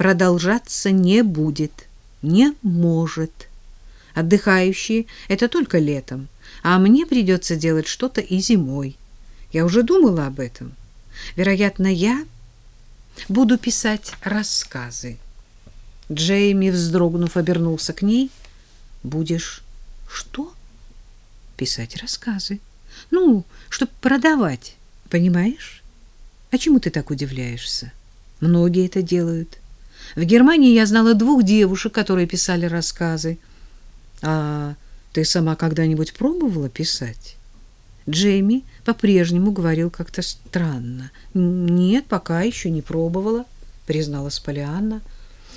продолжаться не будет, не может. Отдыхающие — это только летом, а мне придется делать что-то и зимой. Я уже думала об этом. Вероятно, я буду писать рассказы. Джейми, вздрогнув, обернулся к ней. Будешь что? Писать рассказы. Ну, чтобы продавать, понимаешь? А чему ты так удивляешься? Многие это делают. В Германии я знала двух девушек, которые писали рассказы. А ты сама когда-нибудь пробовала писать? Джейми по-прежнему говорил как-то странно. Нет, пока еще не пробовала, призналась Полианна.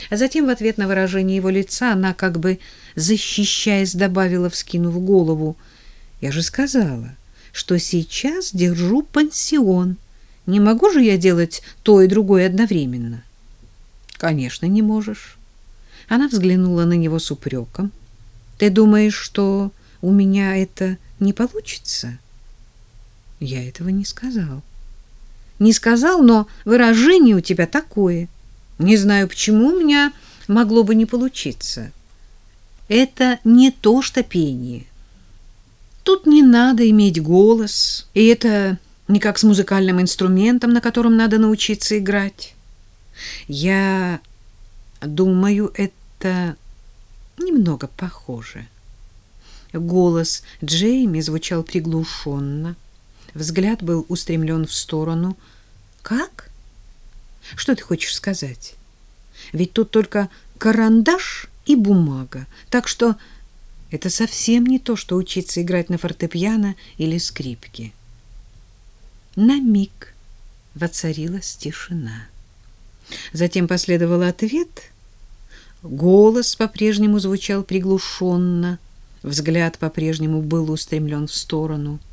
А затем в ответ на выражение его лица она, как бы защищаясь, добавила, вскинув голову: "Я же сказала, что сейчас держу пансион. Не могу же я делать то и другое одновременно". "Конечно, не можешь". Она взглянула на него с упреком. "Ты думаешь, что у меня это не получится?" Я этого не сказал. Не сказал, но выражение у тебя такое. Не знаю, почему у меня могло бы не получиться. Это не то, что пение. Тут не надо иметь голос, и это не как с музыкальным инструментом, на котором надо научиться играть. Я думаю, это немного похоже. Голос Джейми звучал приглушенно. Взгляд был устремлен в сторону. Как? Что ты хочешь сказать? Ведь тут только карандаш и бумага. Так что это совсем не то, что учиться играть на фортепиано или скрипке. На миг воцарилась тишина. Затем последовал ответ. Голос по-прежнему звучал приглушенно, взгляд по-прежнему был устремлен в сторону —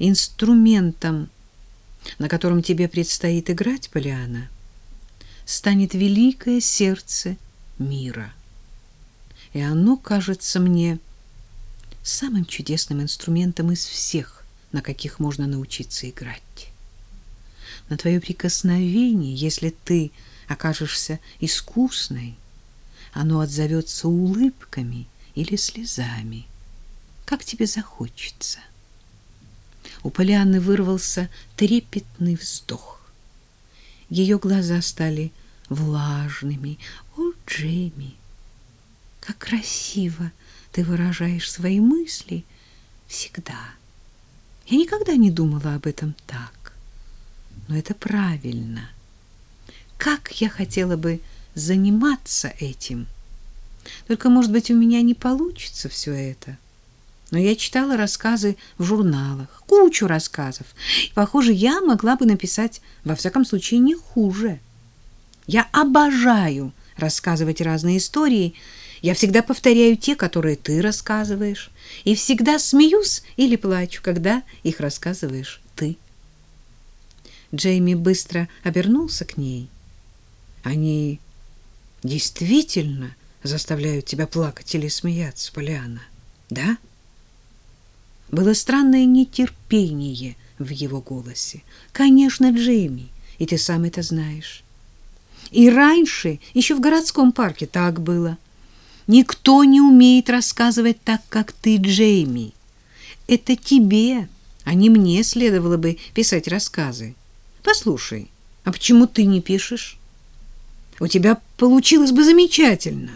инструментом, на котором тебе предстоит играть, Полиана, станет великое сердце мира. И оно кажется мне самым чудесным инструментом из всех, на каких можно научиться играть. На твое прикосновение, если ты окажешься искусной, оно отзовется улыбками или слезами, как тебе захочется у Полианны вырвался трепетный вздох. Ее глаза стали влажными. «О, Джейми, как красиво ты выражаешь свои мысли всегда. Я никогда не думала об этом так. Но это правильно. Как я хотела бы заниматься этим. Только, может быть, у меня не получится все это» но я читала рассказы в журналах, кучу рассказов. И, похоже, я могла бы написать, во всяком случае, не хуже. Я обожаю рассказывать разные истории. Я всегда повторяю те, которые ты рассказываешь, и всегда смеюсь или плачу, когда их рассказываешь ты. Джейми быстро обернулся к ней. Они действительно заставляют тебя плакать или смеяться, Полиана, да? — было странное нетерпение в его голосе. Конечно, Джейми, и ты сам это знаешь. И раньше, еще в городском парке, так было. Никто не умеет рассказывать так, как ты, Джейми. Это тебе, а не мне следовало бы писать рассказы. Послушай, а почему ты не пишешь? У тебя получилось бы замечательно.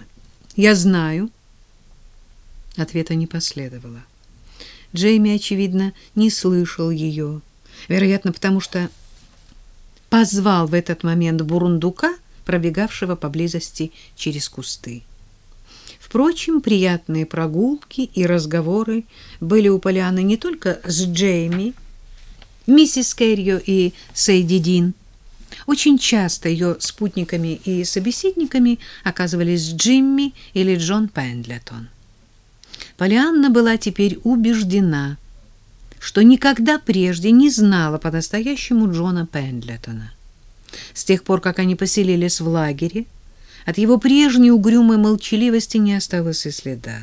Я знаю. Ответа не последовало. Джейми, очевидно, не слышал ее. Вероятно, потому что позвал в этот момент бурундука, пробегавшего поблизости через кусты. Впрочем, приятные прогулки и разговоры были у Полианы не только с Джейми, миссис Кэррио и Сейди Дин. Очень часто ее спутниками и собеседниками оказывались Джимми или Джон Пендлетон. Полианна была теперь убеждена, что никогда прежде не знала по-настоящему Джона Пендлетона. С тех пор, как они поселились в лагере, от его прежней угрюмой молчаливости не осталось и следа.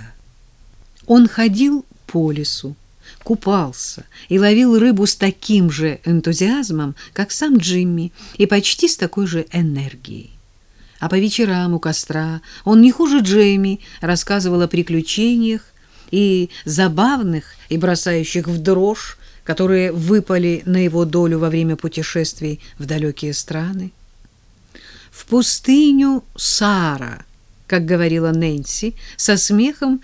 Он ходил по лесу, купался и ловил рыбу с таким же энтузиазмом, как сам Джимми, и почти с такой же энергией. А по вечерам у костра он не хуже Джейми рассказывал о приключениях и забавных и бросающих в дрожь, которые выпали на его долю во время путешествий в далекие страны. В пустыню Сара, как говорила Нэнси, со смехом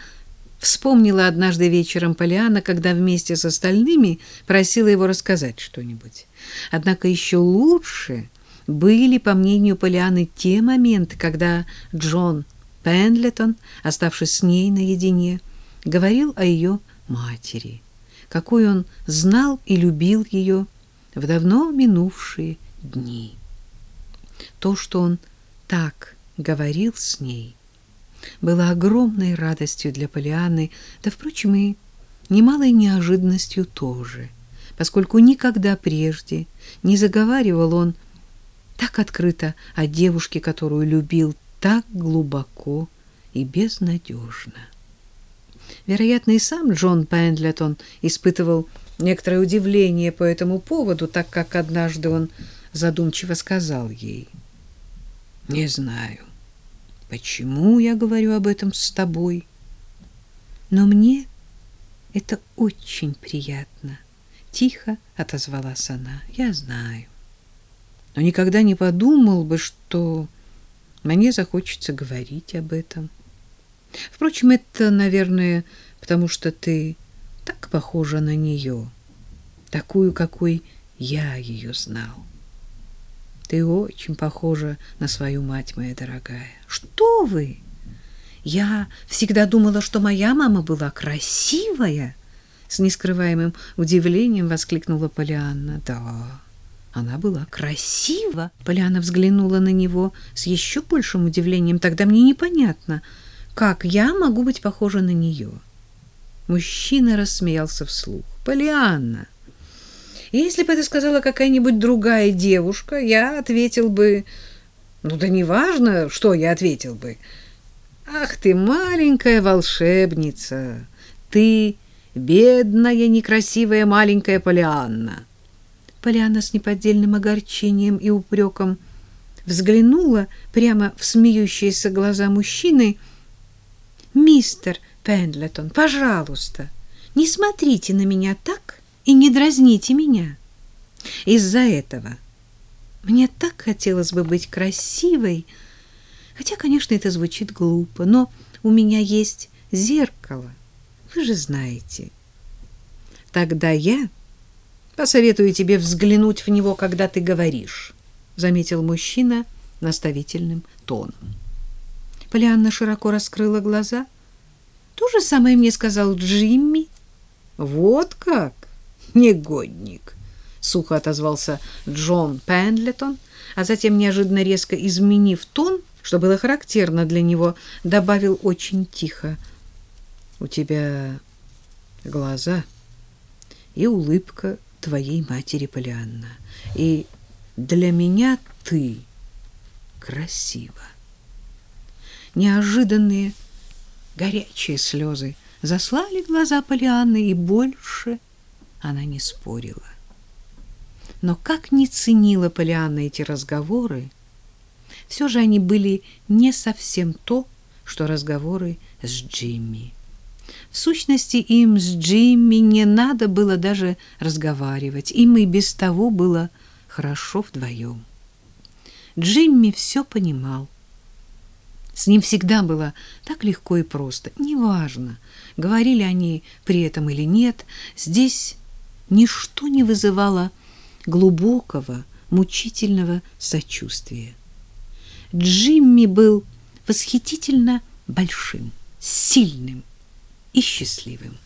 вспомнила однажды вечером Полиана, когда вместе с остальными просила его рассказать что-нибудь. Однако еще лучше были, по мнению Полианы, те моменты, когда Джон Пендлетон, оставшись с ней наедине, говорил о ее матери, какой он знал и любил ее в давно минувшие дни. То, что он так говорил с ней, было огромной радостью для Полианы, да, впрочем, и немалой неожиданностью тоже, поскольку никогда прежде не заговаривал он так открыто о девушке, которую любил так глубоко и безнадежно. Вероятно, и сам Джон Пендлетон испытывал некоторое удивление по этому поводу, так как однажды он задумчиво сказал ей, «Не знаю, почему я говорю об этом с тобой, но мне это очень приятно», — тихо отозвалась она, «я знаю» но никогда не подумал бы, что мне захочется говорить об этом. Впрочем, это, наверное, потому что ты так похожа на нее, такую, какой я ее знал. Ты очень похожа на свою мать, моя дорогая. Что вы? Я всегда думала, что моя мама была красивая, с нескрываемым удивлением воскликнула Полианна. Да. Она была красива. Поляна взглянула на него с еще большим удивлением. Тогда мне непонятно, как я могу быть похожа на нее. Мужчина рассмеялся вслух. Полианна, если бы это сказала какая-нибудь другая девушка, я ответил бы... Ну да неважно, что я ответил бы. Ах ты, маленькая волшебница! Ты бедная, некрасивая маленькая Полианна! Поляна с неподдельным огорчением и упреком взглянула прямо в смеющиеся глаза мужчины. «Мистер Пендлетон, пожалуйста, не смотрите на меня так и не дразните меня. Из-за этого мне так хотелось бы быть красивой, хотя, конечно, это звучит глупо, но у меня есть зеркало, вы же знаете. Тогда я Посоветую тебе взглянуть в него, когда ты говоришь, заметил мужчина наставительным тоном. Полианна широко раскрыла глаза. То же самое мне сказал Джимми. Вот как? Негодник, сухо отозвался Джон Пендлетон, а затем неожиданно резко изменив тон, что было характерно для него, добавил очень тихо: "У тебя глаза и улыбка твоей матери Полианна. И для меня ты красива. Неожиданные горячие слезы заслали глаза Полианны, и больше она не спорила. Но как не ценила Полианна эти разговоры, все же они были не совсем то, что разговоры с Джимми. В сущности, им с Джимми не надо было даже разговаривать. Им и без того было хорошо вдвоем. Джимми все понимал. С ним всегда было так легко и просто. Неважно, говорили они при этом или нет, здесь ничто не вызывало глубокого, мучительного сочувствия. Джимми был восхитительно большим, сильным, и счастливым.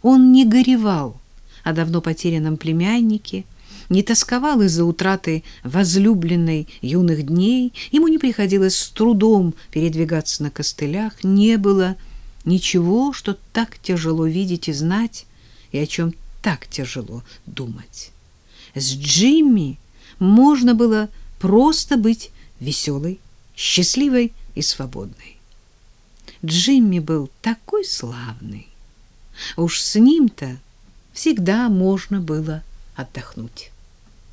Он не горевал о давно потерянном племяннике, не тосковал из-за утраты возлюбленной юных дней, ему не приходилось с трудом передвигаться на костылях, не было ничего, что так тяжело видеть и знать, и о чем так тяжело думать. С Джимми можно было просто быть веселой, счастливой и свободной. Джимми был такой славный. Уж с ним-то всегда можно было отдохнуть.